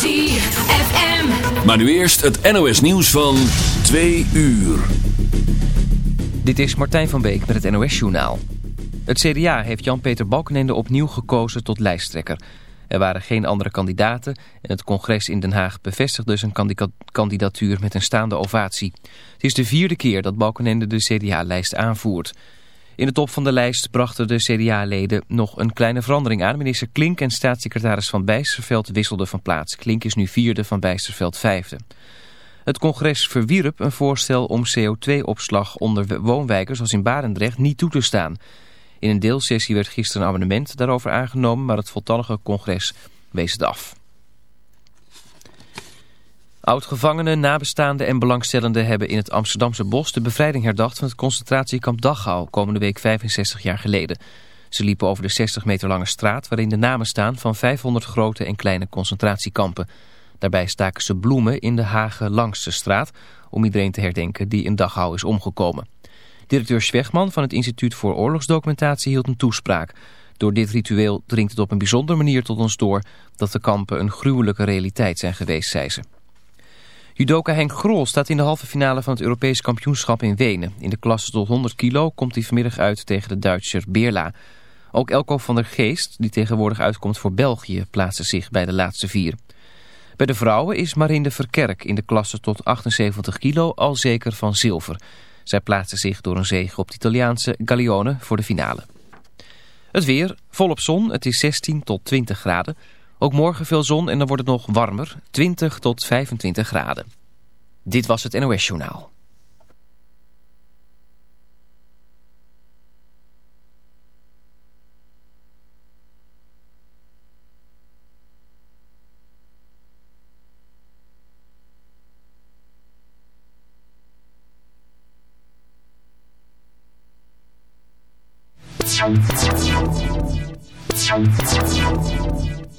ZFM. Maar nu eerst het NOS nieuws van 2 uur. Dit is Martijn van Beek met het NOS Journaal. Het CDA heeft Jan-Peter Balkenende opnieuw gekozen tot lijsttrekker. Er waren geen andere kandidaten en het congres in Den Haag bevestigde zijn kandidatuur met een staande ovatie. Het is de vierde keer dat Balkenende de CDA-lijst aanvoert. In de top van de lijst brachten de CDA-leden nog een kleine verandering aan. Minister Klink en staatssecretaris Van Bijsterveld wisselden van plaats. Klink is nu vierde, Van Bijsterveld vijfde. Het congres verwierp een voorstel om CO2-opslag onder woonwijken zoals in Barendrecht niet toe te staan. In een deelsessie werd gisteren een amendement daarover aangenomen, maar het voltallige congres wees het af. Oud-gevangenen, nabestaanden en belangstellenden hebben in het Amsterdamse bos de bevrijding herdacht van het concentratiekamp Dachau komende week 65 jaar geleden. Ze liepen over de 60 meter lange straat waarin de namen staan van 500 grote en kleine concentratiekampen. Daarbij staken ze bloemen in de hagen langs de straat om iedereen te herdenken die in Dachau is omgekomen. Directeur Schwegman van het Instituut voor Oorlogsdocumentatie hield een toespraak. Door dit ritueel dringt het op een bijzondere manier tot ons door dat de kampen een gruwelijke realiteit zijn geweest, zei ze. Judoka Henk Grol staat in de halve finale van het Europees kampioenschap in Wenen. In de klasse tot 100 kilo komt hij vanmiddag uit tegen de Duitser Beerla. Ook Elko van der Geest, die tegenwoordig uitkomt voor België, plaatste zich bij de laatste vier. Bij de vrouwen is Marinde Verkerk in de klasse tot 78 kilo al zeker van zilver. Zij plaatste zich door een zege op de Italiaanse Gallione voor de finale. Het weer, volop zon, het is 16 tot 20 graden. Ook morgen veel zon en dan wordt het nog warmer, 20 tot 25 graden. Dit was het NOS Journaal.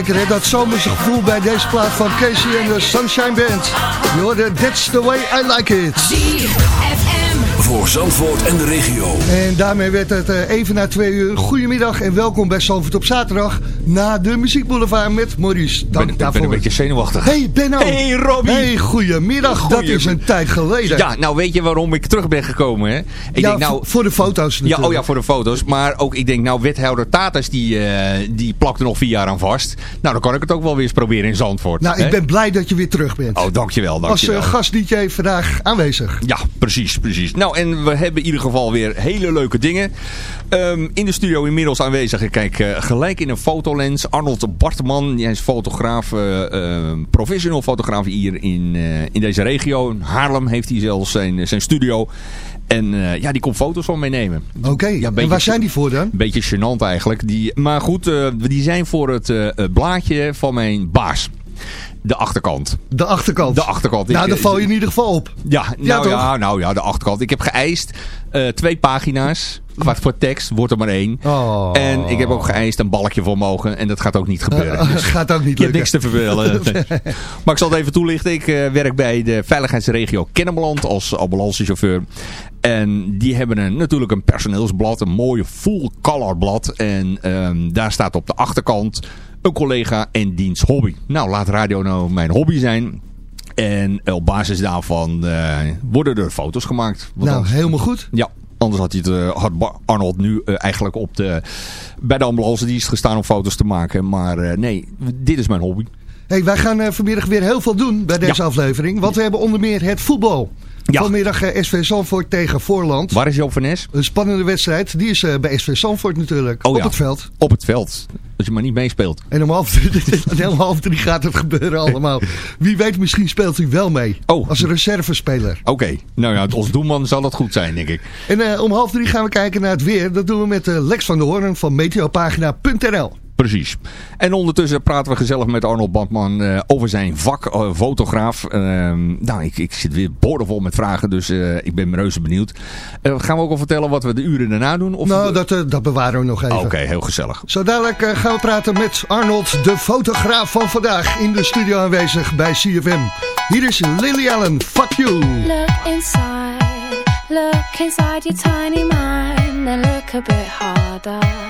Lekker hè, dat zomerse gevoel bij deze plaat van Casey en de Sunshine Band. Je hoorde That's the way I like it. Voor Zandvoort en de regio. En daarmee werd het eh, even na twee uur. Goedemiddag en welkom bij Zandvoort op zaterdag. Na de Muziekboulevard met Maurice. Dank ben, ik daarvoor. ben een beetje zenuwachtig. Hey Benno. Hey, Robbie. Hey, goedemiddag. Dat Goeie- is een tijd geleden. Ja, nou weet je waarom ik terug ben gekomen? Hè? Ik Ja, denk nou, voor- de foto's ja, natuurlijk. oh ja, voor de foto's. Maar ook, ik denk nou, wethouder Tatas, die, eh, die plakt er nog vier jaar aan vast. Nou, dan kan ik het ook wel weer eens proberen in Zandvoort. Nou, hè? ik ben blij dat je weer terug bent. Oh, dankjewel, Als dankjewel. uh, gast-dj vandaag aanwezig. Ja, precies, precies. Nou, en we hebben in ieder geval weer hele leuke dingen. Ehm, in de studio inmiddels aanwezig. Ik kijk eh, gelijk in een Arnold Bartman, hij is fotograaf, eh, eh, professional fotograaf hier in, eh, in deze regio. In Haarlem heeft hij zelfs zijn, zijn studio. En ja, die komt foto's van meenemen. Oké, Ja, en waar zijn die voor dan? Een beetje gênant eigenlijk. Die, maar goed, eh, die zijn voor het blaadje van mijn baas. De achterkant. De achterkant. De achterkant. Nou, daar eh, val je in ieder geval op. Ja, nou toch? ja, nou ja, de achterkant. Ik heb geëist eh, twee pagina's. Qua voor tekst wordt er maar één. Oh. En ik heb ook geëist een balkje voor mogen. En dat gaat ook niet gebeuren. Dus Gaat ook niet je hebt lukken. niks te vervelen. maar ik zal het even toelichten. Ik eh, werk bij de veiligheidsregio Kennemerland als ambulancechauffeur. En die hebben een, natuurlijk een personeelsblad. Een mooie full color blad. En ehm, daar staat op de achterkant een collega en diens hobby. Nou, laat radio nou mijn hobby zijn. En op basis daarvan eh, worden er foto's gemaakt. Want Nou, anders- helemaal goed. ja, anders had, hij het, eh, had Arnold nu eh, eigenlijk op de, bij de ambulance dienst gestaan om foto's te maken. Maar eh, nee, dit is mijn hobby. Hey, wij gaan eh, vanmiddag weer heel veel doen bij deze Ja. aflevering. Want we hebben onder meer het voetbal. Ja. Vanmiddag eh, SV Zandvoort tegen Voorland. Waar is Joop van Nes? Een spannende wedstrijd. Die is eh, bij SV Zandvoort natuurlijk. Oh op ja. het veld. Op het veld. Als je maar niet meespeelt. En om half, drie, om half drie gaat het gebeuren allemaal. Wie weet, misschien speelt hij wel mee. Oh. Als reservespeler. Oké, nou ja, als doelman zal dat goed zijn, denk ik. En eh, om half drie gaan we kijken naar het weer. Dat doen we met Lex van der Hoorn van meteopagina.nl. Precies. En ondertussen praten we gezellig met Arnold Bandman eh, over zijn vak, eh, fotograaf. Ehm, nou, ik, ik zit weer boordevol met vragen, dus eh, ik ben reuze benieuwd. Gaan we ook al vertellen wat we de uren daarna doen? Of Nou, dat, dat bewaren we nog even. Oké, heel gezellig. Zo dadelijk gaan we praten met Arnold, de fotograaf van vandaag. In de studio aanwezig bij CFM. Hier is Lily Allen. Fuck you. Look inside, look inside your tiny mind, then look a bit harder.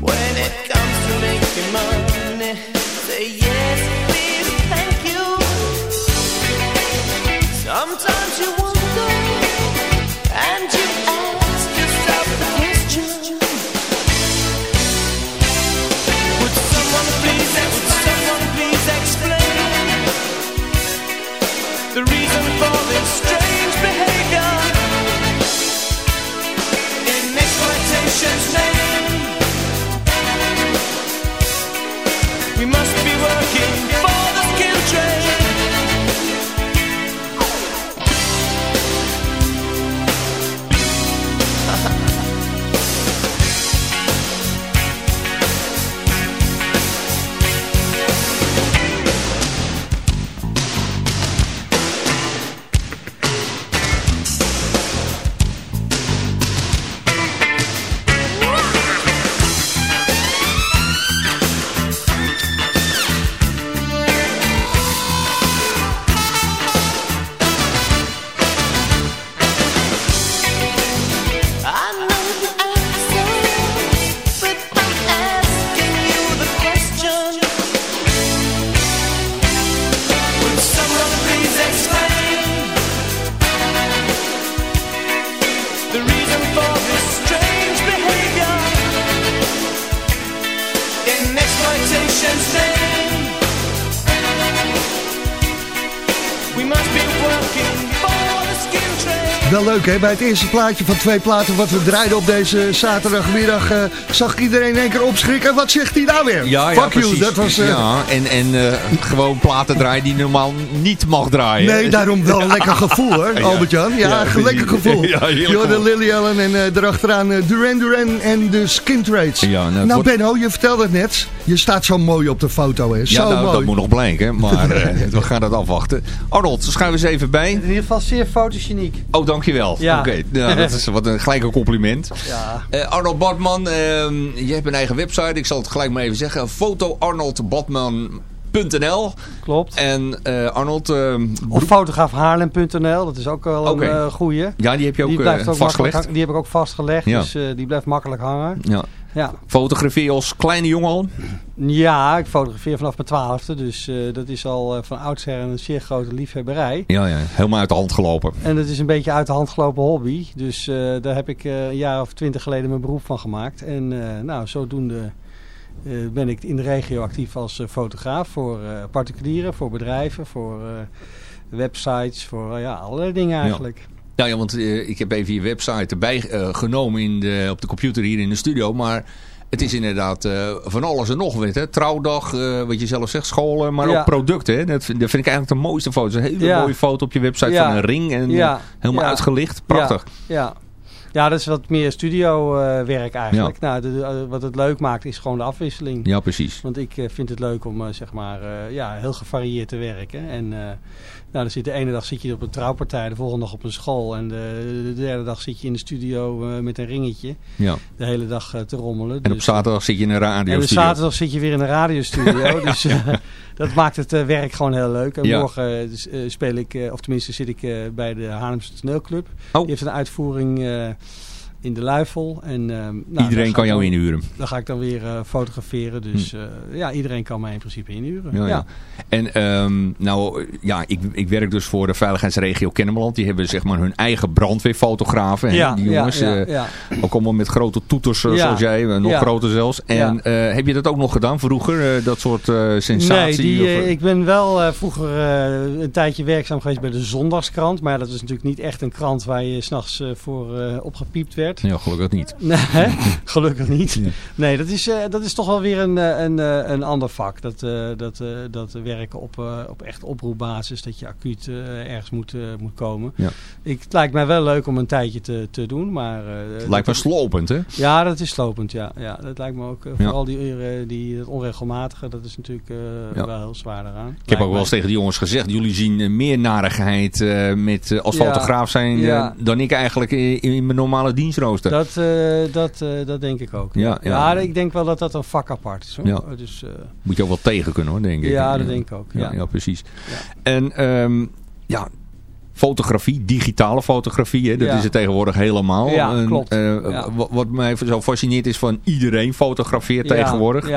When it comes to making money. Hè, bij het eerste plaatje van twee platen wat we draaiden op deze zaterdagmiddag eh, zag ik iedereen in één keer opschrikken. Wat zegt hij nou weer? Ja, ja, Fuck you, dat was... eh, Ja, en, en eh, gewoon platen draaien die normaal niet mag draaien. Nee, daarom wel een lekker gevoel hoor, Ja. Albert-Jan. Ja, Ja, een lekker gevoel. ja, gevoel. Lily Allen en eh erachteraan eh, Duran Duran en de Skin Trades. Ja, nou, nou wordt- Benno, je vertelde het net. Je staat zo mooi op de foto hè. Ja, Zo nou, mooi. dat moet nog blijken, maar eh, we gaan dat afwachten. Arnold, schuif eens even bij. In ieder geval zeer fotogeniek. Oh, dankjewel. Ja. Oké, nou, dat is wat een gelijk een compliment. Ja. Eh, Arnold Badman, ehm, je hebt een eigen website. Ik zal het gelijk maar even zeggen. fotoarnoldbadman.nl Klopt. En eh, Arnold, ehm, Of fotograafhaarlem.nl, dat is ook wel een eh, goeie. ja, die heb je ook Die ook vastgelegd. Die heb ik ook vastgelegd, Ja. dus die blijft makkelijk hangen. Ja. Ja. Fotografie als kleine jongen al? ja, ik fotografeer vanaf mijn twaalfde, dus eh, dat is al eh, van oudsher een zeer grote liefhebberij. Ja, ja, helemaal uit de hand gelopen. En het is een beetje uit de hand gelopen hobby. Dus eh, daar heb ik een jaar of twintig geleden mijn beroep van gemaakt. En nou, zodoende ben ik in de regio actief als fotograaf. Voor particulieren, voor bedrijven, voor websites, voor ja, allerlei dingen eigenlijk. Ja, ja want eh, ik heb even je website erbij eh, genomen in de, op de computer hier in de studio. Maar het is inderdaad eh, van alles en nog wat. Hè? Trouwdag, wat je zelf zegt, scholen, maar Ja. ook producten. Hè? Dat, vind- dat vind ik eigenlijk de mooiste foto's. Een hele Ja. mooie foto op je website Ja. van een ring. En helemaal uitgelicht. Prachtig. Ja. Ja, dat is wat meer studio werk eigenlijk. Nou, de- de- wat het leuk maakt is gewoon de afwisseling. Ja, precies. Want ik vind het leuk om zeg maar, ja, heel gevarieerd te werken. En nou, dan zit de ene dag zit je op een trouwpartij, de volgende dag op een school. En de, de derde dag zit je in de studio eh, met een ringetje. Ja. De hele dag eh, te rommelen. En op Dus, zaterdag zit je in een en radio op zaterdag zit je weer in een radiostudio. dus eh, dat maakt het werk gewoon heel leuk. En morgen dus, speel ik, of tenminste zit ik bij de Haarlemse Toneelclub. Oh. Die heeft een uitvoering in de Luifel. En, eh, nou, Iedereen kan jou dan- inhuren. Dan ga ik dan weer eh, fotograferen. Dus eh, ja, iedereen kan mij in principe inhuren. Ja, ja. En ehm, nou, ja, ik, ik werk dus voor de veiligheidsregio Kennemerland. Die hebben zeg maar hun eigen brandweerfotografen. Ja, die jongens. Ook allemaal met grote toeters zoals jij. Nog groter zelfs. En heb je dat ook nog gedaan vroeger? dat soort sensatie? Nee, die, of, ik ben wel vroeger een tijdje werkzaam geweest bij de Zondagskrant. Maar dat is natuurlijk niet echt een krant waar je s'nachts voor opgepiept werd. Ja, gelukkig niet. Nee, gelukkig niet. Nee, dat is, eh, dat is toch wel weer een, eh, een, eh, een ander vak. Dat, dat, dat werken op, op echt oproepbasis. Dat je acuut ergens moet, moet komen. Ja. Ik, het lijkt mij wel leuk om een tijdje te, te doen. Maar, Het lijkt me dat- slopend, hè? Ja, dat is slopend. Ja, ja dat lijkt me ook. Ja. Vooral die, die het onregelmatige, dat is natuurlijk Ja. wel heel zwaar eraan. Ik heb ook wel eens tegen die jongens gezegd, jullie zien meer narigheid met, als fotograaf zijn dan ik eigenlijk in, in mijn normale Dat, eh, dat, eh, dat denk ik ook. Ja, ja. ik denk wel dat dat een vak apart is. Hoor. Ja. Dus, eh, Moet je ook wel tegen kunnen hoor, denk ik. ja, dat denk ik ook. Ja, Ja. ja, precies. Ja. En ehm, ja, fotografie, digitale fotografie, hè, dat Ja. is het tegenwoordig helemaal. Ja, klopt. Ja. Wat, wat mij zo fascineert is van iedereen fotografeert tegenwoordig.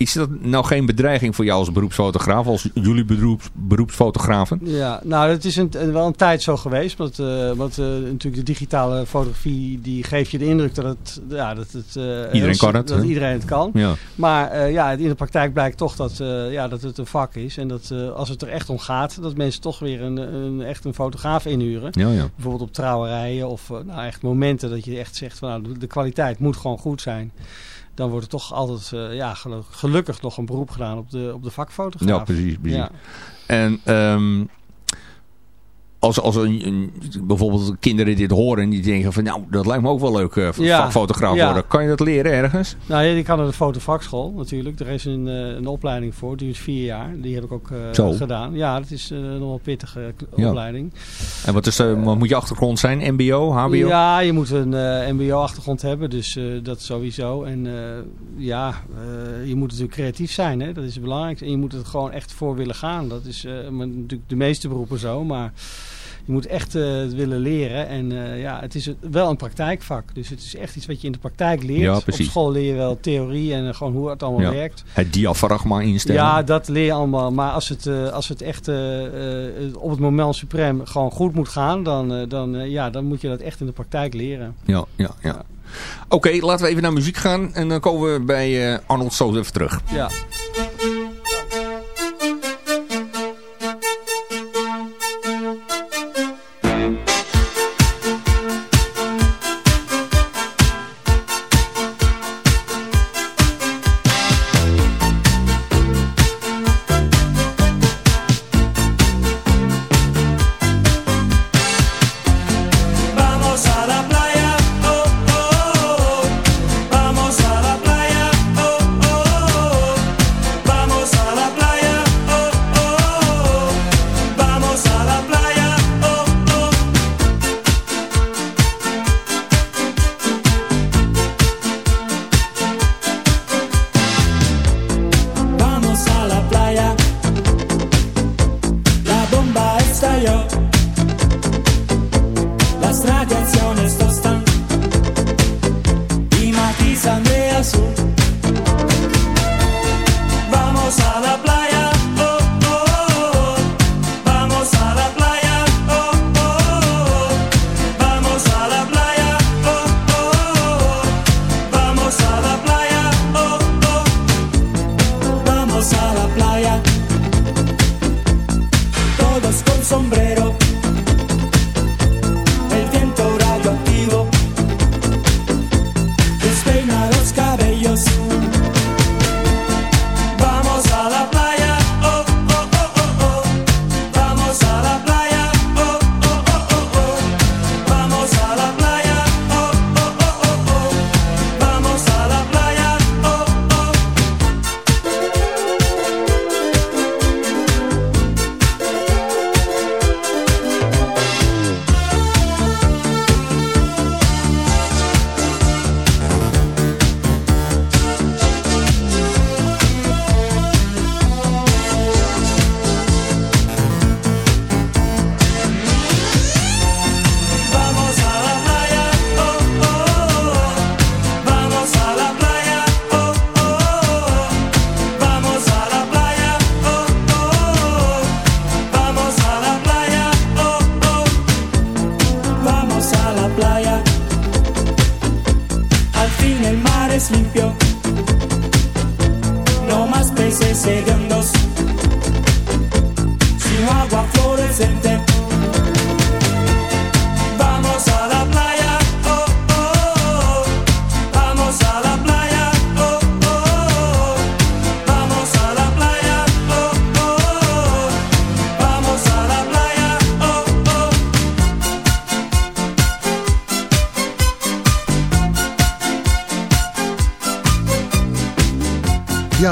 Is dat nou geen bedreiging voor jou als beroepsfotograaf, als jullie beroeps, beroepsfotografen? ja, nou dat is een, wel een tijd zo geweest. Want, eh, want eh, natuurlijk de digitale fotografie die geeft je de indruk dat het... Ja, dat het eh, heel- kan het, Dat iedereen het kan. Ja, Maar ja, in de praktijk blijkt toch dat, ja, dat het een vak is. En dat als het er echt om gaat, dat mensen toch weer een, een, echt een fotograaf inhuren. ja, ja. Bijvoorbeeld op trouwerijen of nou, echt momenten dat je echt zegt van nou, de kwaliteit moet gewoon goed zijn. Dan wordt er toch altijd eh, ja, gelu- gelukkig nog een beroep gedaan op de, op de vakfotograaf. ja precies. precies. Ja. En ehm, als, als een, een- bijvoorbeeld kinderen dit horen en die denken van nou, dat lijkt me ook wel leuk, eh, Ja. vakfotograaf Ja. worden. Kan je dat leren ergens? Nou, ja, die kan naar de fotovakschool natuurlijk. Er is een, eh, een opleiding voor, die is vier jaar. Die heb ik ook eh, gedaan. Ja, dat is eh, nog wel pittige Ja. opleiding. En wat, is, eh, wat moet je achtergrond zijn? MBO, HBO? Ja, je moet een eh, mbo-achtergrond hebben, dus eh, dat sowieso. En eh, ja, eh, je moet natuurlijk creatief zijn, hè? dat is het belangrijkste. En je moet het gewoon echt voor willen gaan. Dat is eh, natuurlijk de meeste beroepen zo, maar je moet echt eh, willen leren. En eh, ja, het is wel een praktijkvak, dus het is echt iets wat je in de praktijk leert. Ja, Op school leer je wel theorie en eh, gewoon hoe het allemaal Ja. werkt. Het diafragma instellen? Ja, dat leer je allemaal. Maar als het, als het echt op het moment suprem gewoon goed moet gaan, dan, dan, ja, dan moet je dat echt in de praktijk leren. ja, ja. ja. Oké, laten we even naar muziek gaan en dan komen we bij Arnold zo even terug. Ja.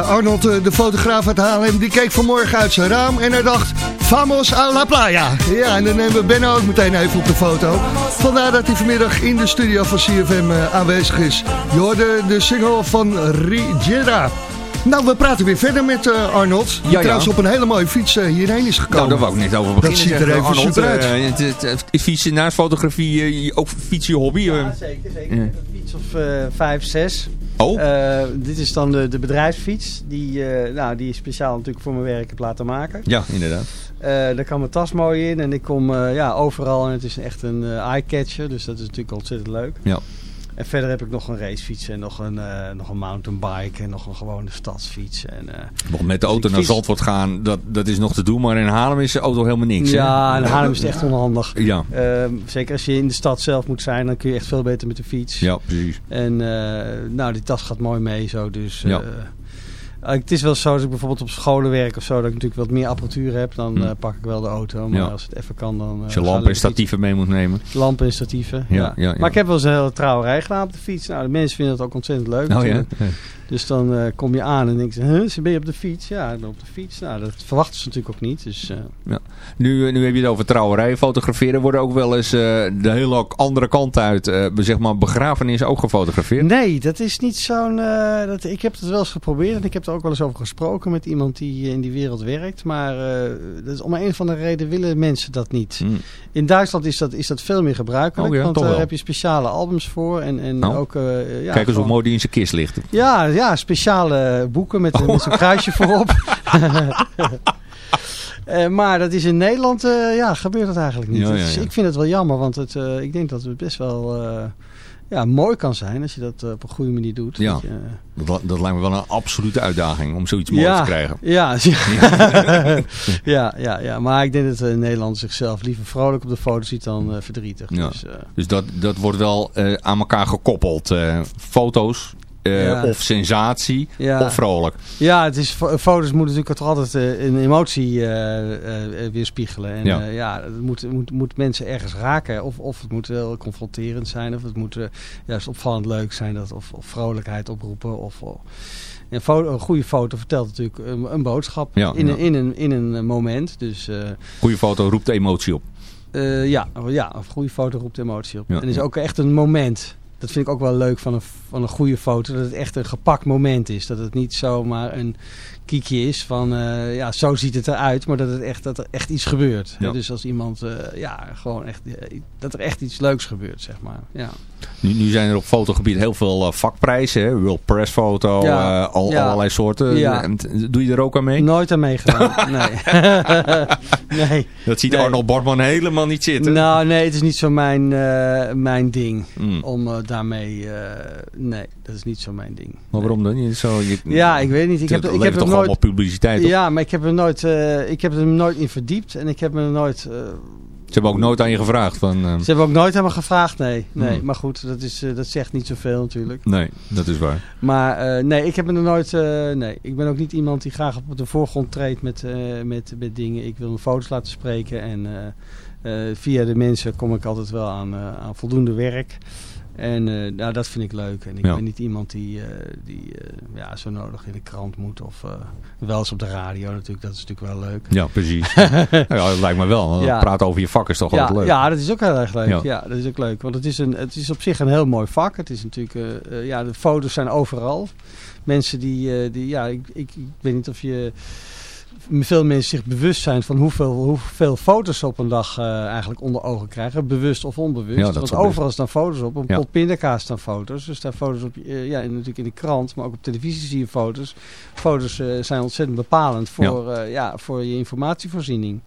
Arnold, eh, de fotograaf uit Haarlem, die keek vanmorgen uit zijn raam en hij dacht... Vamos a la playa. Ja, en dan nemen we Benno ook meteen even op de foto. Vandaar dat hij vanmiddag in de studio van CFM eh, aanwezig is. Je hoorde de single van Rigera. Nou, we praten weer verder met eh, Arnold. Die Ja, ja. trouwens op een hele mooie fiets hierheen is gekomen. Nou, daar wou ik net over beginnen. ziet er even Arnold. super uit. Het, het, het- is fietsen naast fotografie ook fietsen je hobby? Ja, zeker. zeker. Ja. Een fiets of eh, vijf, zes. Oh, Eh, dit is dan de, de bedrijfsfiets. Die, eh, nou, die ik speciaal natuurlijk voor mijn werk heb laten maken. ja, inderdaad. Eh, daar kan mijn tas mooi in. En ik kom ja, overal. En het is echt een eye-catcher. Dus dat is natuurlijk ontzettend leuk. Ja. En verder heb ik nog een racefiets. En nog een, eh, nog een mountainbike. En nog een gewone stadsfiets. En, Nog met de auto ik naar Zandvoort gaan, dat, dat is nog te doen. Maar in Haarlem is de auto helemaal niks. hè? ja, en Haarlem is het echt onhandig. Ja, Ehm, zeker als je in de stad zelf moet zijn. Dan kun je echt veel beter met de fiets. ja, precies. En eh, nou, die tas gaat mooi mee zo. Dus Ja. Eh, het is wel zo als ik bijvoorbeeld op scholen werk of zo, dat ik natuurlijk wat meer apparatuur heb, dan Hm. eh, pak ik wel de auto. Maar Ja. als het even kan, dan. eh, Als je lampen en statieven mee moet nemen. Lampen en statieven. Ja, Ja, ja, ja. Maar ik heb wel eens een hele trouwerij gedaan op de fiets. Nou, de mensen vinden dat ook ontzettend leuk. Oh ja? Dus dan eh, kom je aan en denk je, huh, ben je op de fiets? Ja, ik ben op de fiets. Nou, dat verwachten ze natuurlijk ook niet. Dus eh, Nu, eh, nu heb je het over trouwerij. Fotograferen worden ook wel eens de hele andere kant uit. zeg maar begrafenissen ook gefotografeerd. Nee, dat is niet zo'n... dat, ik heb het wel eens geprobeerd en ik heb er ook wel eens over gesproken met iemand die in die wereld werkt. Maar dat is om een of andere reden willen mensen dat niet. Hm. In Duitsland is dat, is dat veel meer gebruikelijk, Oh ja, want daar wel. heb je speciale albums voor. En, en Nou, ook... ja, Kijk eens hoe mooi die in zijn kist ligt. Ja, ja, speciale boeken met, Oh. met zo'n kruisje voorop. Eh, maar dat is in Nederland, eh, ja, gebeurt dat eigenlijk niet. Ja, ja, ja. ik vind het wel jammer, want het, eh, ik denk dat het best wel ja, mooi kan zijn als je dat op een goede manier doet. Ja. Dat je, Dat, dat lijkt me wel een absolute uitdaging om zoiets moois ja, te krijgen. Ja, ja, ja, ja, maar ik denk dat Nederland zichzelf liever vrolijk op de foto ziet dan verdrietig. Ja. Dus, Dus dat, dat wordt wel aan elkaar gekoppeld. foto's eh, Ja. of sensatie Ja. of vrolijk. Ja, het is, fo- foto's moeten natuurlijk toch altijd een emotie eh, eh, eh, weerspiegelen. En Ja. ja, het moet, moet, moet mensen ergens raken. Of, of het moet wel confronterend zijn. Of het moet juist opvallend leuk zijn. Dat, of, of vrolijkheid oproepen. Of, of- een, foto, een goede foto vertelt natuurlijk een, een boodschap Ja, in, ja. Een, in, een, in een moment. Dus Goede foto roept emotie op. ja, ja, een goede foto roept emotie op. Ja, en het is ook echt een moment. Dat vind ik ook wel leuk van een, van een goede foto. Dat het echt een gepakt moment is. Dat het niet zomaar een kiekje is van... eh, ja, zo ziet het eruit. Maar dat, het echt, dat er echt iets gebeurt. Ja. Dus als iemand... eh, ja, gewoon echt... eh, dat er echt iets leuks gebeurt, zeg maar. Ja. Nu, nu zijn er op fotogebied heel veel vakprijzen. Hè? World Press Foto, Ja, al, ja. allerlei soorten. Doe je er ook aan mee? Nooit aan meegedaan. nee. nee. Dat ziet Nee. Arnold Bordman helemaal niet zitten. Nou, nee, het is niet zo mijn, mijn ding. Hmm. Om daarmee... nee, dat is niet zo mijn ding. Maar waarom dan niet? Zo, je, Ja, ik weet niet. Ik heb, het ik heb nooit... allemaal publiciteit op? Ja, maar ik heb er nooit, eh, ik heb er nooit in verdiept en ik heb me er nooit. eh, Ze hebben ook nooit aan je gevraagd van... eh, ze hebben ook nooit hebben gevraagd, nee. nee. Hmm. Maar goed, dat, is, dat zegt niet zoveel natuurlijk. nee, dat is waar. Maar nee, ik heb me er nooit. nee, ik ben ook niet iemand die graag op de voorgrond treedt met, met, met dingen. Ik wil mijn foto's laten spreken en via de mensen kom ik altijd wel aan, aan voldoende werk. En eh, nou, dat vind ik leuk. En ik Ja. ben niet iemand die, eh, die eh, ja, zo nodig in de krant moet. Of wel eens op de radio natuurlijk. Dat is natuurlijk wel leuk. Ja, precies. ja, dat lijkt me wel. Ja. Praten over je vak is toch Ja, altijd leuk. ja, dat is ook heel erg leuk. Ja. Ja. dat is ook leuk. Want het is, een, het is op zich een heel mooi vak. Het is natuurlijk, ja, de foto's zijn overal. Mensen die, die ja, ik, ik, ik weet niet of je veel mensen zich bewust zijn van hoeveel, hoeveel foto's ze op een dag eh, eigenlijk onder ogen krijgen. Bewust of onbewust. Ja, Want best. overal staan foto's op. Op Ja. pindakaas staan foto's. Er staan foto's op, eh, ja, natuurlijk in de krant, maar ook op televisie zie je foto's. Foto's eh, zijn ontzettend bepalend voor, ja. ja, voor je informatievoorziening.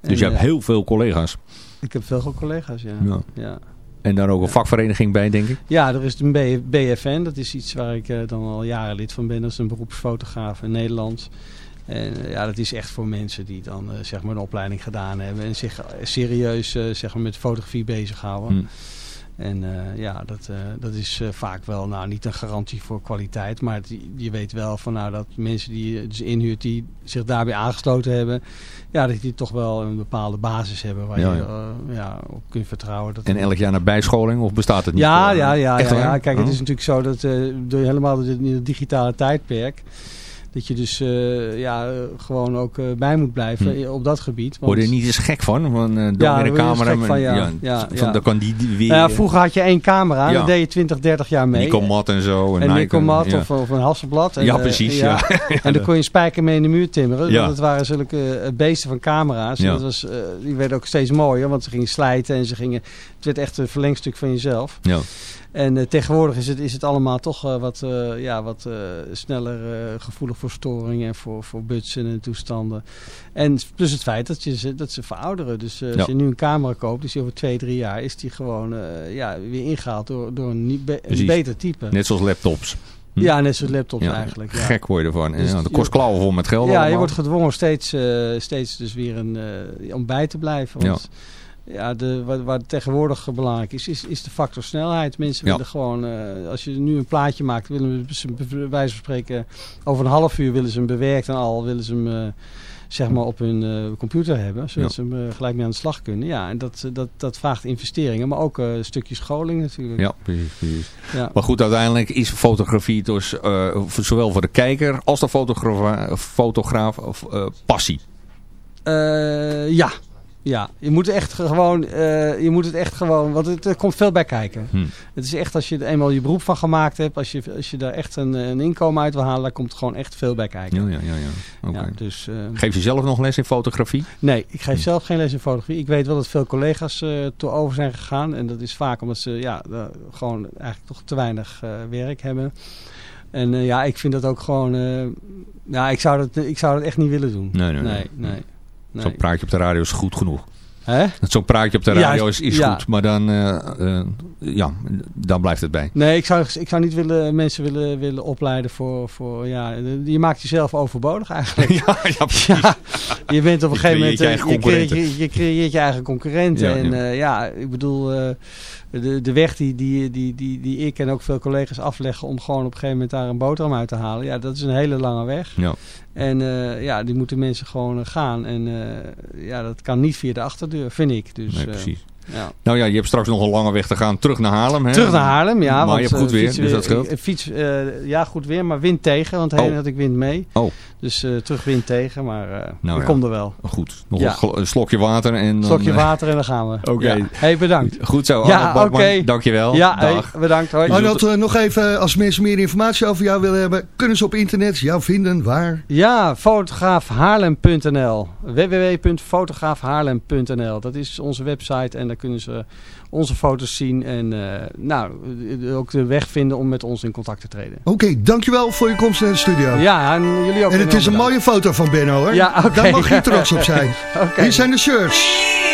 Dus je hebt heel veel collega's. ik heb veel collega's, ja. Ja. En daar ook een vakvereniging bij, denk ik. Ja, er is een BFN. Dat is iets waar ik dan al jaren lid van ben. Dat is een beroepsfotograaf in Nederland. En eh, ja, dat is echt voor mensen die dan eh, zeg maar een opleiding gedaan hebben. En zich eh, serieus zeg maar met fotografie bezighouden. Hm. En eh, ja, dat, dat is vaak wel nou, niet een garantie voor kwaliteit. Maar het- je weet wel van nou, dat mensen die je dus inhuurt die zich daarbij aangesloten hebben. Ja, dat die toch wel een bepaalde basis hebben waar Ja, je ja. ja, op kunt vertrouwen. Dat En elk jaar naar bijscholing, of bestaat het niet? ja, ja, ja, ja. Kijk, Oh. het is natuurlijk zo dat door helemaal het digitale tijdperk... dat je dus eh, ja, eh, gewoon ook eh, bij moet blijven Hm. op dat gebied. Word je er niet eens gek van? van uh, door Ja, de camera. van, ja. van, Ja, ja. Dan kan die weer... Nou ja, vroeger had je één camera, dan deed je 20, 30 jaar mee. Nico Mat en zo. en ja. of, of een Hasselblad. En, Ja, eh, precies, ja. En dan kon je spijker mee in de muur timmeren. Ja. Want het waren zulke eh, beesten van camera's. En Ja. Dat was, eh, die werden ook steeds mooier, want ze gingen slijten en ze gingen... Het werd echt een verlengstuk van jezelf. Ja. En eh, tegenwoordig is het, is het allemaal toch eh, wat, eh, ja, wat eh, sneller eh, gevoelig voor storingen en voor, voor butsen en toestanden. En plus het feit dat, je ze, dat ze verouderen. Dus eh, als Ja. je nu een camera koopt, dus die over twee, drie jaar is die gewoon eh, ja, weer ingehaald door, door een, niet be- een Precies. beter type. Net zoals laptops. Hm? Ja, net zoals laptops Ja, eigenlijk. Ja. Gek word je ervan. Dus ja, dat kost klauwen vol met geld Ja, je wordt gedwongen steeds, eh, steeds dus weer een, om bij te blijven. Want ja. de, wat, wat tegenwoordig belangrijk is, is, is de factor snelheid. Mensen Ja. willen gewoon, eh, als je nu een plaatje maakt, willen ze bij wijze van spreken over een half uur willen ze hem bewerkt en al willen ze hem eh, zeg maar op hun eh, computer hebben, zodat Ja. ze hem gelijk mee aan de slag kunnen. Ja, en dat, dat, dat vraagt investeringen, maar ook een stukje scholing natuurlijk. Ja, precies, precies. Ja. Maar goed, uiteindelijk is fotografie dus zowel voor de kijker als de fotograaf, fotograaf of, passie. Ja. Ja, je moet echt gewoon, eh, je moet het echt gewoon, want het, er komt veel bij kijken. Hm. Het is echt als je er eenmaal je beroep van gemaakt hebt, als je, als je daar echt een, een inkomen uit wil halen, daar komt gewoon echt veel bij kijken. Ja, ja, ja. ja. Ja, dus, eh, Geef je zelf nog les in fotografie? nee, ik geef zelf geen les in fotografie. Ik weet wel dat veel collega's eh toe over zijn gegaan. En dat is vaak omdat ze ja, gewoon eigenlijk toch te weinig eh, werk hebben. En eh, ja, ik vind dat ook gewoon... eh, ja, ik zou dat, ik zou dat echt niet willen doen. Nee, nee, nee. nee. nee, nee. Zo'n praatje op de radio is goed genoeg. Zo'n praatje op de Ja, radio is, is ja. goed, maar dan, eh, eh, ja, dan blijft het bij. Nee, ik zou, ik zou niet willen, mensen willen, willen opleiden voor, voor... Ja, je maakt jezelf overbodig eigenlijk. ja, ja, Ja, je bent op een gegeven moment... je creëert, je, je creëert je eigen concurrenten. En eh, ja, ik bedoel... de, de weg die, die, die, die, die ik en ook veel collega's afleggen... om gewoon op een gegeven moment daar een boterham uit te halen... ja, dat is een hele lange weg. Ja. En eh, ja, die moeten mensen gewoon gaan. En eh, ja, dat kan niet via de achterdeur, vind ik. Dus, Nee, eh, precies. Ja. Nou ja, je hebt straks nog een lange weg te gaan terug naar Haarlem. Hè? Terug naar Haarlem, ja. Maar want, je hebt goed eh, weer, fiets dus dat scheelt. Fiets, eh, ja, goed weer, maar wind tegen. Want heen Oh. had ik wind mee. Oh. Dus eh, terug wind tegen, maar eh Nou ik ja. kom er wel. Goed, nog Ja. een, slokje water. En dan, Slokje water en dan gaan we. Oké. Ja. Hey, bedankt. Goed zo, Ja, Arnold Bakman, oké. dankjewel. Ja, hey, bedankt. Hoi. Arnold, nog even, als mensen meer informatie over jou willen hebben, kunnen ze op internet jou vinden waar? Ja, fotograafhaarlem.nl www.fotograafhaarlem.nl Dat is onze website en daar kunnen ze onze foto's zien en eh, nou, ook de weg vinden om met ons in contact te treden. Oké, dankjewel voor je komst naar de studio. Ja, en jullie ook. en het is een mooie foto van Benno hoor. Ja, oké. Daar mag je trots op zijn. Hier zijn de shirts.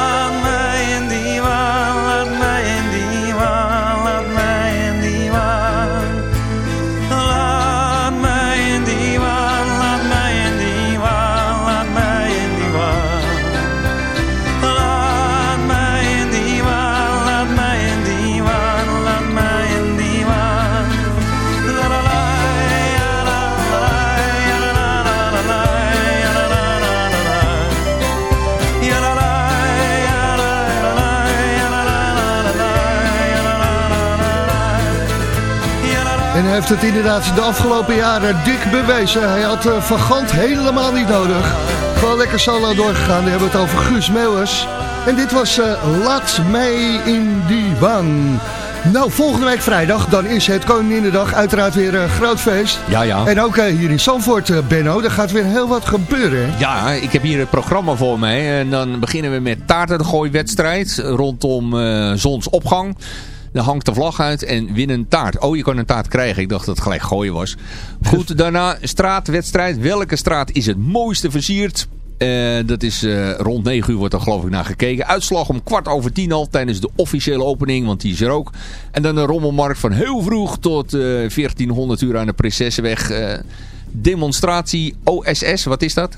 Heeft het inderdaad de afgelopen jaren dik bewezen. Hij had eh, Van Gant helemaal niet nodig. Gewoon lekker solo doorgegaan. We hebben het over Guus Meeuwers. En dit was eh, Laat mij in die waan. Nou, volgende week vrijdag, dan is het Koninginnedag uiteraard weer een groot feest. Ja, ja. En ook eh, hier in Zandvoort, Benno, er gaat weer heel wat gebeuren. Ja, ik heb hier het programma voor mij. En dan beginnen we met taartengooiwedstrijd rondom zonsopgang. Dan hangt de vlag uit en win een taart. Oh, je kan een taart krijgen. Ik dacht dat het gelijk gooien was. Goed, daarna straatwedstrijd. Welke straat is het mooiste versierd? Eh, dat is eh, rond 9 uur wordt er geloof ik naar gekeken. Uitslag om kwart over tien al tijdens de officiële opening, want die is er ook. En dan een rommelmarkt van heel vroeg tot eh 1400 uur aan de Prinsessenweg. Demonstratie OSS, wat is dat?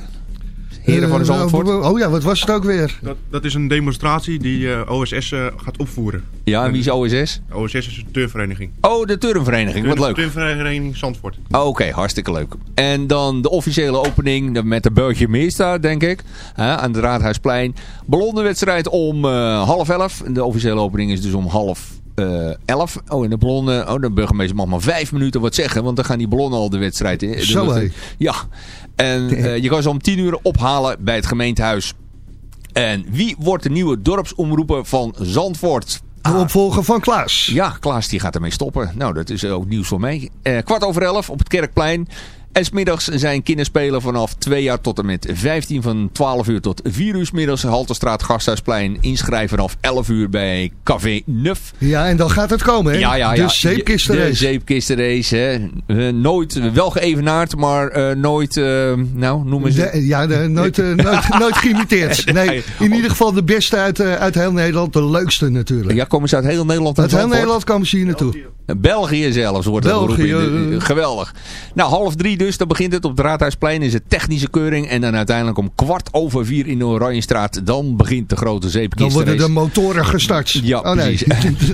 Heren van de Eh, Zandvoort. Oh ja, wat was het ook weer? Dat, dat is een demonstratie die eh, OSS eh, gaat opvoeren. Ja, en wie is OSS? OSS is een turnvereniging. Oh, de turnvereniging. Wat leuk. Turnvereniging Zandvoort. Oké, hartstikke leuk. En dan de officiële opening met de burgemeester, denk ik. hè, aan het Raadhuisplein. Ballonnenwedstrijd om eh, half elf. De officiële opening is dus om half elf. Oh, en de ballonnen... Oh, de burgemeester mag maar vijf minuten wat zeggen. Want dan gaan die ballonnen al de wedstrijd in. Zo. Ja. En eh, je kan ze om tien uur ophalen bij het gemeentehuis. En wie wordt de nieuwe dorpsomroeper van Zandvoort? De opvolger van Klaas. Ja, Klaas die gaat ermee stoppen. Nou, dat is ook nieuws voor mij. Eh, kwart over elf op het Kerkplein. En smiddags zijn kinderspelen vanaf 2 jaar tot en met 15 van 12 uur tot 4 uur middags. Halterstraat, Gasthuisplein. Inschrijven vanaf 11 uur bij Café Nuf. Ja, en dan gaat het komen, hè? Ja, ja, ja. De zeepkistenrace. De zeepkistenrace. Hè. Eh, nooit, wel geëvenaard, maar eh, nooit, eh, nou, noem eens. De- ja, de, nooit, nooit, nooit geïmiteerd. Nee, in ieder geval de beste uit, uit heel Nederland. De leukste natuurlijk. Ja, komen ze uit heel Nederland uit heel? Nederland komen ze hier naartoe. België zelfs wordt dat België, geroepen. de- eh. Geweldig. Nou, half drie dus, dan begint het op het Raadhuisplein, is het technische keuring. En dan uiteindelijk om kwart over vier in de Oranjestraat, dan begint de grote Dan zeepkistrace. worden de motoren gestart. Ja, oh, nee. precies.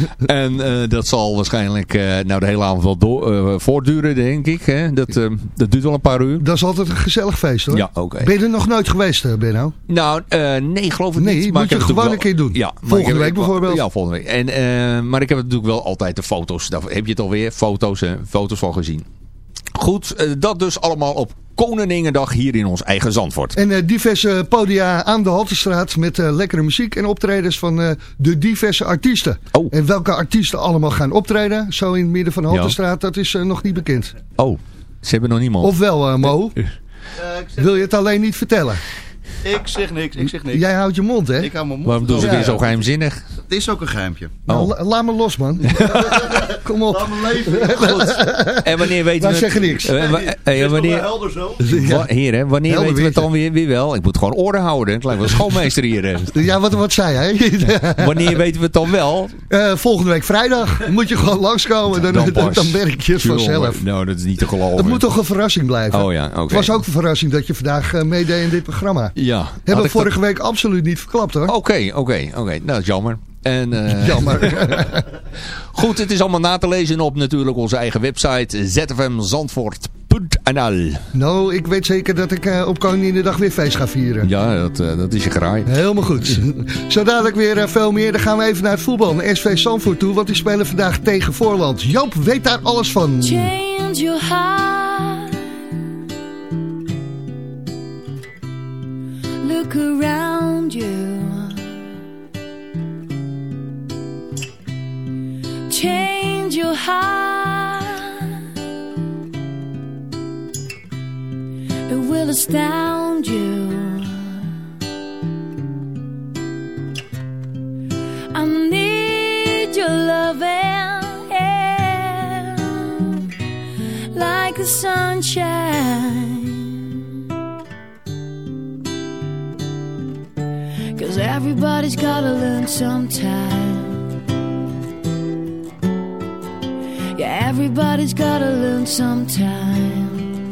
en eh, dat zal waarschijnlijk eh, nou de hele avond wel door, eh, voortduren, denk ik. Hè? Dat, dat duurt wel een paar uur. Dat is altijd een gezellig feest hoor. Ja, oké. Ben je er nog nooit geweest, Benno? Nou, nee, geloof ik Nee, niet. moet ik je gewoon natuurlijk een keer doen. Ja, Volgende week bijvoorbeeld. Ja, volgende week. En, maar ik heb natuurlijk wel altijd de foto's. Daar heb je het alweer, foto's, eh, foto's van gezien. Goed, eh, dat dus allemaal op Koninginnedag hier in ons eigen Zandvoort. En eh, diverse podia aan de Haltestraat met eh, lekkere muziek en optredens van de diverse artiesten. Oh. En welke artiesten allemaal gaan optreden, zo in het midden van de Ja. Haltestraat, dat is nog niet bekend. Oh, ze hebben nog niemand. Ofwel, Mo, wil je het alleen niet vertellen? Ik zeg niks, ik zeg niks. Jij houdt je mond, hè? Ik hou mijn mond. Waarom doen ze weer zo geheimzinnig? Het is ook een geimpje. Nou, Oh. la- laat me los, man. Kom op. me leven. En wanneer weten we... zeggen niks. Eh, eh, wanneer... helder zo? Hier, hè, wanneer Helder weten we het dan weer, weer wel? Ik moet gewoon oren houden. Het lijkt wel een schoolmeester hier. hè. Ja, wat, wat zei hij? Wanneer weten we het dan wel? Eh, volgende week vrijdag moet je gewoon langskomen, dan, dan, dan merk je het vanzelf. Nou, dat is niet te geloven. Het moet toch een verrassing blijven? Oh ja, oké. Het was ook een verrassing dat je vandaag meedeed in dit programma. Ja. Hebben we vorige week absoluut niet verklapt hoor. Oké, oké, oké. Nou, dat is jammer. En, eh, Jammer. Goed, het is allemaal na te lezen op natuurlijk onze eigen website zfmzandvoort.nl nou, ik weet zeker dat ik eh, op Koninginnedag weer feest ga vieren. Ja, dat, eh, dat is je graai. Helemaal goed. Zo dadelijk weer veel meer. Dan gaan we even naar het voetbal. Naar SV Zandvoort toe, want die spelen vandaag tegen Voorland. Joop weet daar alles van. Change your heart. Look around you. Change your heart. It will astound you. I need your loving like the sunshine. Cause everybody's gotta learn sometime. Yeah, everybody's gotta learn sometime.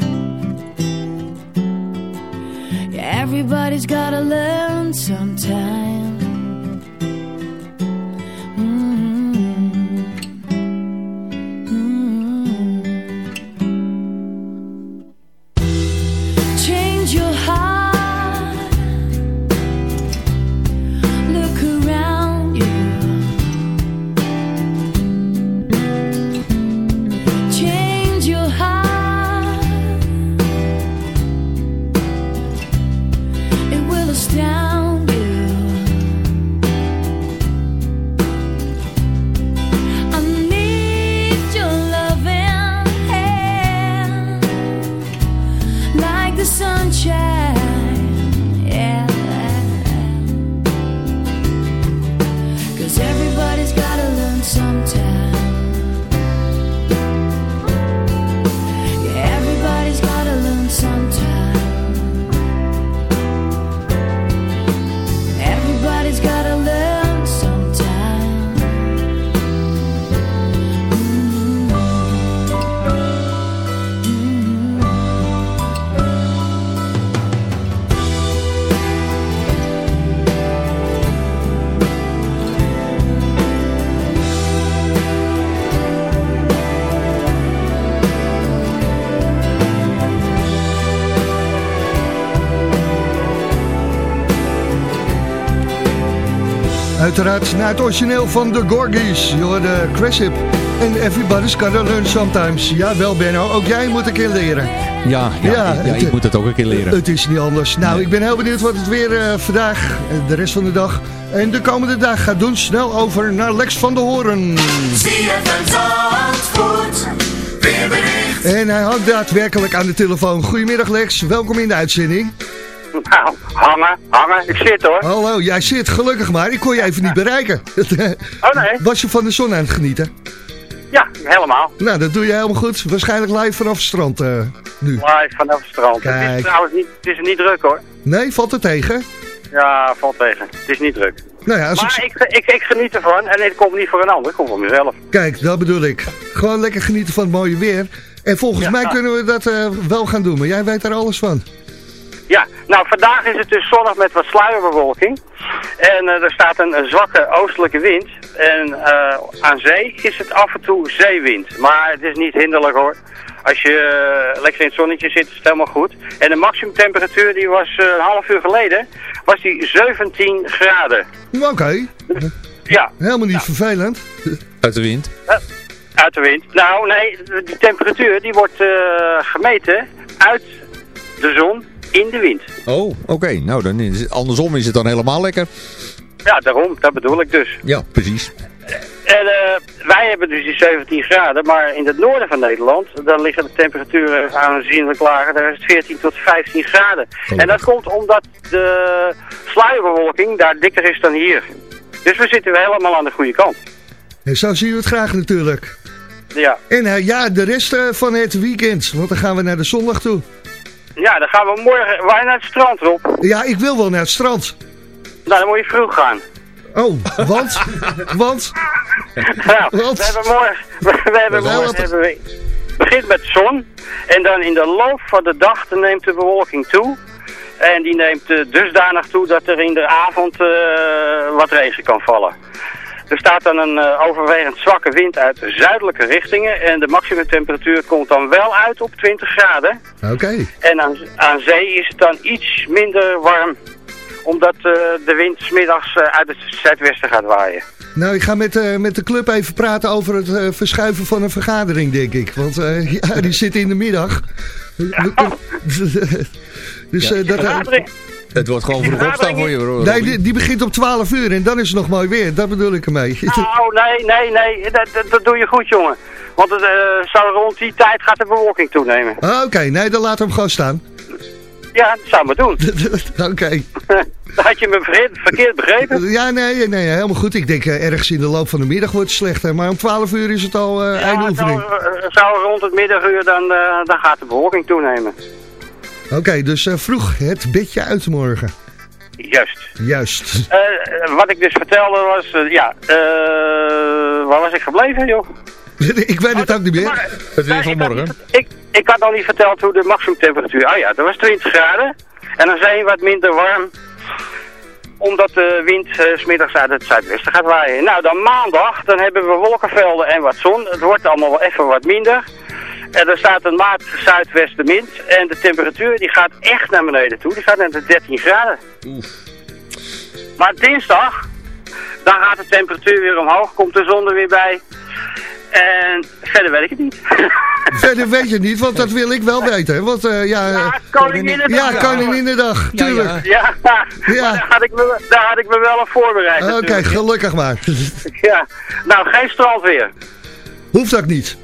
Yeah, everybody's gotta learn sometime. Uiteraard naar het origineel van de Gorgies. Je hoorde Cressip. En everybody's gotta learn sometimes. Ja, wel Benno, ook jij moet een keer leren. Ja, ja, Ja, ik, ja, het- ik moet het ook een keer leren. Het is niet anders. Nou, ik ben heel benieuwd wat het weer eh, vandaag, en de rest van de dag en de komende dag gaat doen. Snel over naar Lex van de Horen. ZFM Zandvoort, weerbericht. En hij hangt daadwerkelijk aan de telefoon. Goedemiddag Lex, welkom in de uitzending. Nou, hangen, hangen. Ik zit hoor. Hallo, jij zit gelukkig maar. Ik kon je even niet bereiken. Oh nee, Was je van de zon aan het genieten? ja, helemaal. Nou, dat doe je helemaal goed. Waarschijnlijk live vanaf het strand eh, nu. Live vanaf het strand. Het Kijk. is trouwens niet, het is niet druk hoor. Nee, valt er tegen? Ja, valt tegen. Het is niet druk. Nou ja, Maar ik... ik, ik, ik geniet ervan en het komt niet voor een ander, het komt voor mezelf. Kijk, dat bedoel ik. Gewoon lekker genieten van het mooie weer. En volgens Ja. mij kunnen we dat eh, wel gaan doen, maar jij weet daar alles van. Ja, nou vandaag is het dus zonnig met wat sluierbewolking. En eh, er staat een, een zwakke oostelijke wind. En eh, aan zee is het af en toe zeewind. Maar het is niet hinderlijk hoor. Als je eh, lekker in het zonnetje zit, is het helemaal goed. En de maximumtemperatuur die was eh, een half uur geleden, was die 17 graden. Oké, Ja, helemaal niet vervelend. Uit de wind. uit de wind. Nou nee, die temperatuur die wordt eh, gemeten uit de zon in de wind. Oh, oké. Nou, dan is het, andersom is het dan helemaal lekker. Ja, daarom, dat bedoel ik dus. Ja, precies. En eh, wij hebben dus die 17 graden, maar in het noorden van Nederland, daar liggen de temperaturen aanzienlijk lager. Daar is het 14 tot 15 graden. En dat komt omdat de sluierbewolking daar dikker is dan hier. Dus we zitten helemaal aan de goede kant. En zo zien we het graag natuurlijk. Ja, En eh, ja, de rest eh, van het weekend, want dan gaan we naar de zondag toe. Ja dan gaan we morgen wij naar het strand, Rob. Ja, ik wil wel naar het strand. Nou, dan moet je vroeg gaan. Oh, want? want? Nou, we hebben morgen, we hebben Wat? morgen hebben we, het begint met zon. En dan in de loop van de dag neemt de bewolking toe. En die neemt eh, dusdanig toe dat er in de avond eh, wat regen kan vallen. Er staat dan een eh, overwegend zwakke wind uit zuidelijke richtingen. En de maximumtemperatuur komt dan wel uit op 20 graden. Oké. En aan, aan zee is het dan iets minder warm. Omdat eh, de wind smiddags eh, uit het zuidwesten gaat waaien. Nou, ik ga met, eh, met de club even praten over het verschuiven van een vergadering, denk ik. Want ja, die zit in de middag. dus eh, dat... Vergadering. Het wordt gewoon vroeg opstaan voor je. hoor, Nee, die, die begint om 12 uur en dan is het nog mooi weer. Dat bedoel ik ermee. Nou, nee, nee, nee. Dat, dat, dat doe je goed, jongen. Want het, eh, zou rond die tijd gaat de bewolking toenemen. Ah, Oké, nee, dan laat hem gewoon staan. Ja, dat zou maar doen. Oké. Had je me verkeerd, verkeerd begrepen? Ja, nee, nee, helemaal goed. Ik denk eh, ergens in de loop van de middag wordt het slechter. Maar om 12 uur is het al eh Ja, zou, oefening. eh, zou rond het middaguur, dan, eh, dan gaat de bewolking toenemen. Oké, dus eh, vroeg het bedje uit morgen. Juist. Juist. Eh, wat ik dus vertelde was, eh, ja, eh, waar was ik gebleven, joh? ik weet het ook niet meer. Maar, Het weer nee, van ik had morgen. niet- Ik, ik had nog niet verteld hoe de maximumtemperatuur... Ah ja, dat was 20 graden. En dan zijn wat minder warm. Omdat de wind 's smiddags uit het zuidwesten gaat waaien. Nou, dan maandag, dan hebben we wolkenvelden en wat zon. Het wordt allemaal wel even wat minder. En er staat een matige zuidwestenwind. En de temperatuur die gaat echt naar beneden toe. Die gaat naar de 13 graden. Maar dinsdag, dan gaat de temperatuur weer omhoog. Komt de zon er weer bij. En verder weet ik het niet. Verder weet je niet, want dat wil ik wel weten. Want eh, ja, Ja, eh, Koninginnedag. ja, Koninginnedag, tuurlijk. Ja, maar Ja. daar, had ik me, daar had ik me wel op voorbereid. Oké, gelukkig maar. Ja, nou geen strand weer. Hoeft ook niet.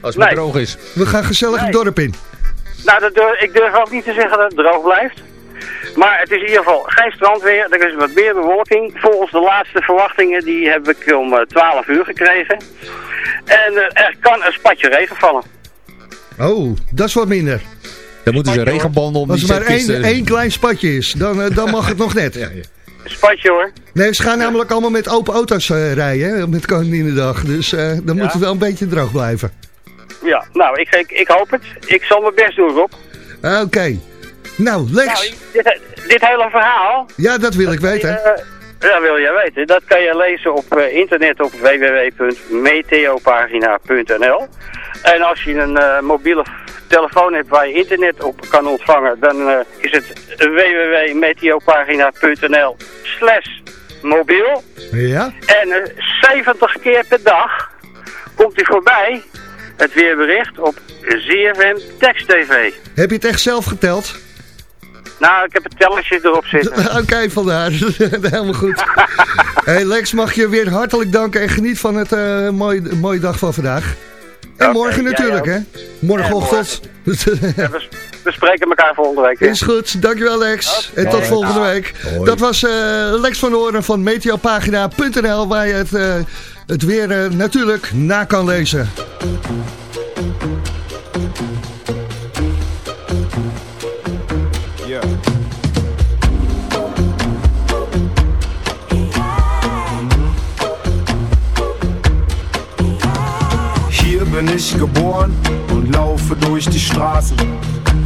Als het Nee. droog is. We gaan gezellig het dorp in. Nou, dat durf, ik durf ook niet te zeggen dat het droog blijft. Maar het is in ieder geval geen strand weer. Er is wat meer bewolking. Volgens de laatste verwachtingen, die heb ik om eh, 12 uur gekregen. En eh, er kan een spatje regen vallen. Oh, dat is wat minder. Dan moeten ze regenbanden om Als er maar één, één klein spatje is, dan, eh, dan mag het nog net. Spatje hoor. Nee, ze gaan namelijk allemaal met open auto's eh, rijden, hè, met Koninginnedag. Dus eh, dan moet het wel een beetje droog blijven. Ja, nou, ik, ik, ik hoop het. Ik zal mijn best doen, Rob. Oké. Nou, Lex. Nou, dit, dit hele verhaal, Ja, dat wil ik weten. Eh, dat wil jij weten. Dat kan je lezen op eh, internet op www.meteopagina.nl. En als je een eh, mobiele telefoon hebt waar je internet op kan ontvangen, dan is het www.meteopagina.nl slash mobiel. Ja? En eh, 70 keer per dag komt hij voorbij, het weerbericht, op ZFM Text TV. Heb je het echt zelf geteld? Nou, ik heb het tellertje erop zitten. Oké, vandaar. Helemaal goed. hey Lex, mag je weer hartelijk danken en geniet van het eh mooie, mooie dag van vandaag. En morgen natuurlijk, hè? Morgenochtend. Ja, we, we spreken elkaar volgende week. weer. Is goed, dankjewel Lex. En tot volgende week. Dat was eh, Lex van Horen van meteopagina.nl waar je het, eh, het weer eh, natuurlijk na kan lezen. Hier bin ich geboren und laufe durch die Straßen.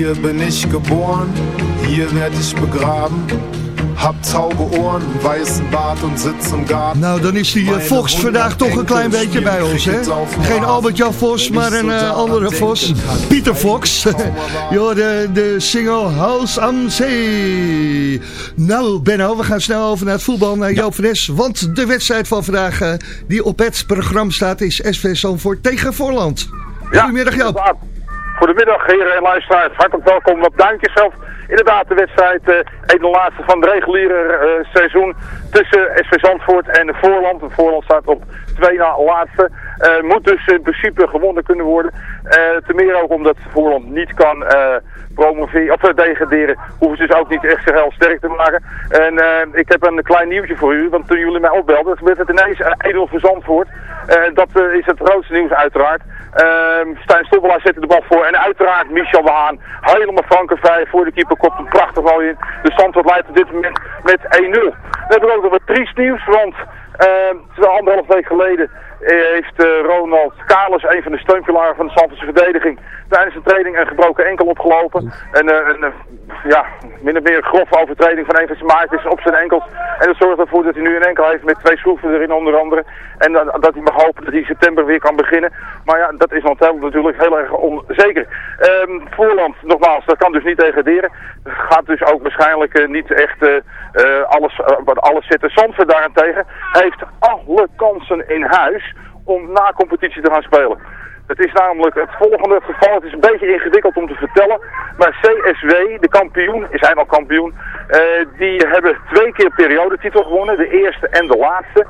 Hier bin ich geboren, hier werd ich begraben. Hab taube Ohren, weißen Bart und sitz im Garten. Nou, dan is die eh, Meine Vos vandaag toch een klein beetje bij ons, hè? Geen. Albert-Jan Vos, maar een eh, andere Vos. Pieter Fox. Joh, de, de single House am Zee. Nou, Benno, we gaan snel over naar het voetbal, naar Joop van Es. Want de wedstrijd van vandaag eh, die op het programma staat is SV Zandvoort tegen Voorland. Goedemiddag Joop. Goedemiddag heren en luisteraars. Hartelijk welkom op Duintjesveld. Inderdaad de wedstrijd, eh een de laatste van het reguliere eh, seizoen tussen SV Zandvoort en Voorland. En Voorland staat op twee na laatste. Eh, moet dus in principe gewonnen kunnen worden. Ten meer ook omdat Voorland niet kan promoveren, of eh, degraderen, hoeven ze dus ook niet echt zich heel sterk te maken. En eh, ik heb een klein nieuwtje voor u, want toen jullie mij opbelden, werd het ineens een edel voor Zandvoort. Dat eh, is het grootste nieuws uiteraard. Ehm Stijn Stobbelaar zette de bal voor en uiteraard Michel de Haan helemaal frankenvrij voor de keeper kopt een prachtig bal in. De Zandvoort leidt op dit moment met 1-0. Dan heb ik ook nog wat triest nieuws, want terwijl anderhalf week geleden heeft eh, Ronald Kalis, een van de steunpilaren van de Zandvoortse verdediging, tijdens een training een gebroken enkel opgelopen. En eh, een, eh, ja, min of meer grove overtreding van een van zijn maatjes op zijn enkels. En dat zorgt ervoor dat hij nu een enkel heeft met twee schroeven erin onder andere. En dat hij mag hopen dat hij in september weer kan beginnen. Maar ja, dat is natuurlijk heel erg onzeker. Ehm Voorland, nogmaals, dat kan dus niet degraderen. Gaat dus ook waarschijnlijk niet echt alles, wat alles zitten. Zandvoort daarentegen heeft alle kansen in huis om na competitie te gaan spelen. Het is namelijk het volgende geval. Het is een beetje ingewikkeld om te vertellen. Maar CSW, de kampioen, is hij al kampioen. eh, die hebben twee keer periodetitel gewonnen. De eerste en de laatste.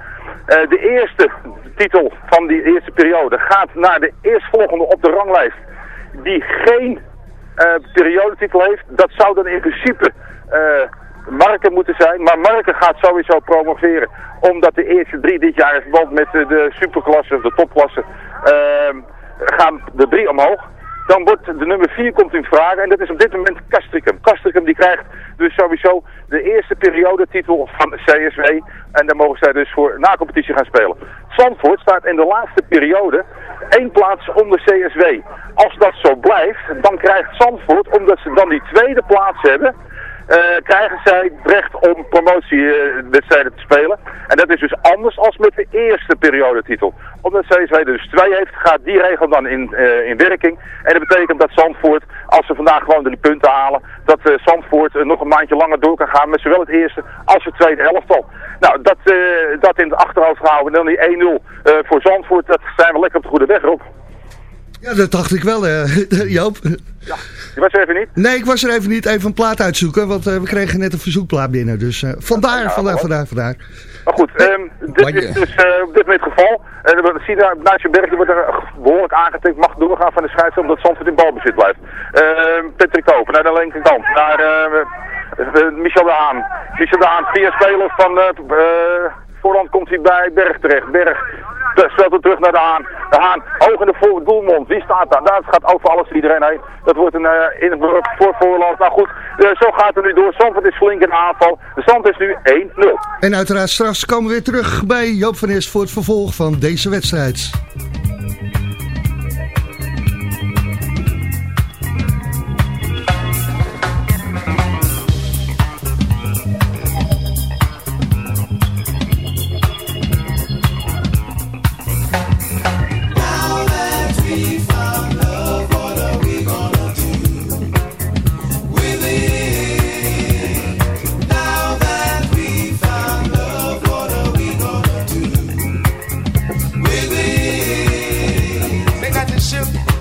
Eh, de eerste titel van die eerste periode gaat naar de eerstvolgende op de ranglijst. Die geen eh, periodetitel heeft, dat zou dan in principe Marken moeten zijn. Maar Marken gaat sowieso promoveren. Omdat de eerste drie dit jaar in verband met de superklasse, de topklasse, ehm, gaan de drie omhoog. Dan wordt de nummer 4 komt in vraag en dat is op dit moment Castricum. Castricum die krijgt dus sowieso de eerste periodetitel van CSW. En daar mogen zij dus voor na competitie gaan spelen. Zandvoort staat in de laatste periode één plaats onder CSW. Als dat zo blijft, dan krijgt Zandvoort, omdat ze dan die tweede plaats hebben... eh, krijgen zij recht om promotiewedstrijden te spelen. En dat is dus anders als met de eerste periodetitel. Omdat CSW dus twee heeft, gaat die regel dan in, eh, in werking. En dat betekent dat Zandvoort, als ze vandaag gewoon de punten halen, dat eh, Zandvoort nog een maandje langer door kan gaan met zowel het eerste als het tweede elftal. Nou, dat, dat in het achterhoofd gehouden. En dan die 1-0 eh, voor Zandvoort, dat zijn we lekker op de goede weg, Rob. Ja, dat dacht ik wel, eh, Joop. Je was er even niet? Nee, ik was er even niet. Even een plaat uitzoeken, want eh, we kregen net een verzoekplaat binnen. Dus eh, vandaar, vandaar, vandaar, vandaar. Maar goed, ehm, dit is dus eh, op dit moment het geval. En we zien daar, naast je berg, die wordt er behoorlijk aangetikt, mag doorgaan van de scheidsrechter omdat Zandvoort in balbezit blijft. Ehm Patrick Koper naar de linkerkant, naar Michel de Haan. Michel de Haan, via speler van voorland komt hij bij Berg terecht. Berg speelt hem terug naar de Haan. De Haan, hoog in de voor doelmond. Wie staat daar? Daar gaat over alles en iedereen heen. Dat wordt een eh in het voor voorland. Nou goed, eh, zo gaat het nu door. Zandvoort is flink in aanval. De stand is nu 1-0. En uiteraard straks komen we weer terug bij Joop van Nes voor het vervolg van deze wedstrijd.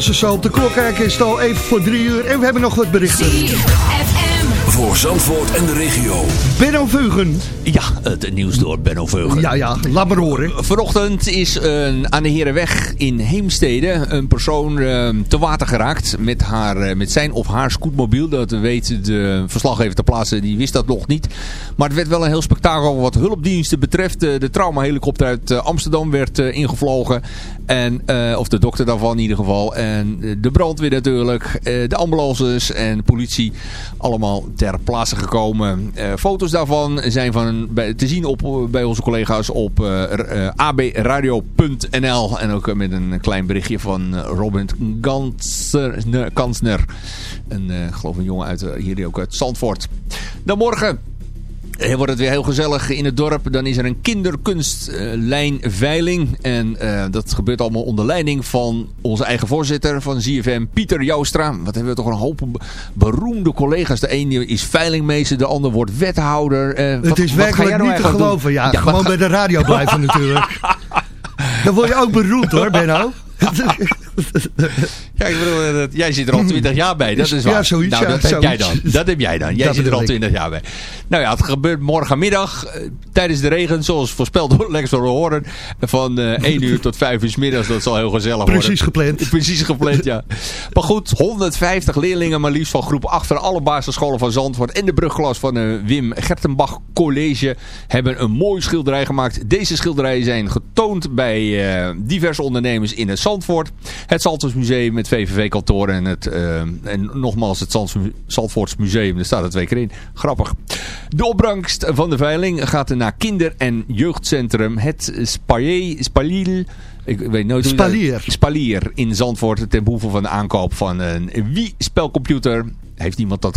als we zo op de klok kijken is het al even voor drie uur en we hebben nog wat berichten. Voor Zandvoort en de regio. Benno Veugen. Ja, het nieuws door Benno Veugen. Ja, ja, laat maar horen. Vanochtend is aan de Herenweg in Heemstede een persoon eh, te water geraakt met, haar, eh, met zijn of haar scootmobiel. Dat weet de verslaggever ter plaatse, die wist dat nog niet. Maar het werd wel een heel spektakel wat hulpdiensten betreft. Eh, de traumahelikopter uit eh, Amsterdam werd eh, ingevlogen. En, eh, of de dokter daarvan in ieder geval. En eh, de brandweer natuurlijk. eh, de ambulances en de politie. Allemaal ter plaatse gekomen. Eh, foto's daarvan zijn van, bij, te zien op, bij onze collega's op eh, eh, abradio.nl. En ook eh, met een klein berichtje van Robin Kansner. Een, geloof een jongen uit, hier ook uit Zandvoort. Dan morgen wordt het weer heel gezellig in het dorp. Dan is er een kinderkunstlijnveiling. en eh, dat gebeurt allemaal onder leiding van onze eigen voorzitter van ZFM, Pieter Joustra. Wat hebben we toch een hoop be- beroemde collega's. De ene is veilingmeester, de ander wordt wethouder. Eh, wat- Het is wat werkelijk nou niet te doen? geloven. Ja, gewoon bij de radio blijven natuurlijk. Dan word je ook beroemd hoor, Benno. Ja, ik bedoel, eh, dat- jij zit er al 20 jaar bij, dat is Ja, waar. zoiets, nou, ja, dat heb jij dan. Dat heb jij dan. Jij Dat zit er al bedoel ik. 20 jaar bij. Nou ja, het gebeurt morgenmiddag eh, tijdens de regen, zoals voorspeld door Lex van Horen, van eh 1 uur tot 5 uur 's middags. Dat zal heel gezellig worden. Precies gepland. Precies gepland, ja. Maar goed, 150 leerlingen maar liefst van groep 8 van alle basisscholen van Zandvoort en de brugklas van de Wim Gertenbach College hebben een mooi schilderij gemaakt. Deze schilderijen zijn getoond bij diverse ondernemers in het Zandvoort. Het Zandvoortsmuseum met VVV-kantoor en, het, eh, en nogmaals het Zands- Zandvoorts Museum. Daar staat er twee keer in. Grappig. De opbrengst van de veiling gaat naar kinder- en jeugdcentrum Het Spalier. Spalier ik weet nooit dat- Spalier. Spalier in Zandvoort ten behoeve van de aankoop van een Wii-spelcomputer. Heeft iemand dat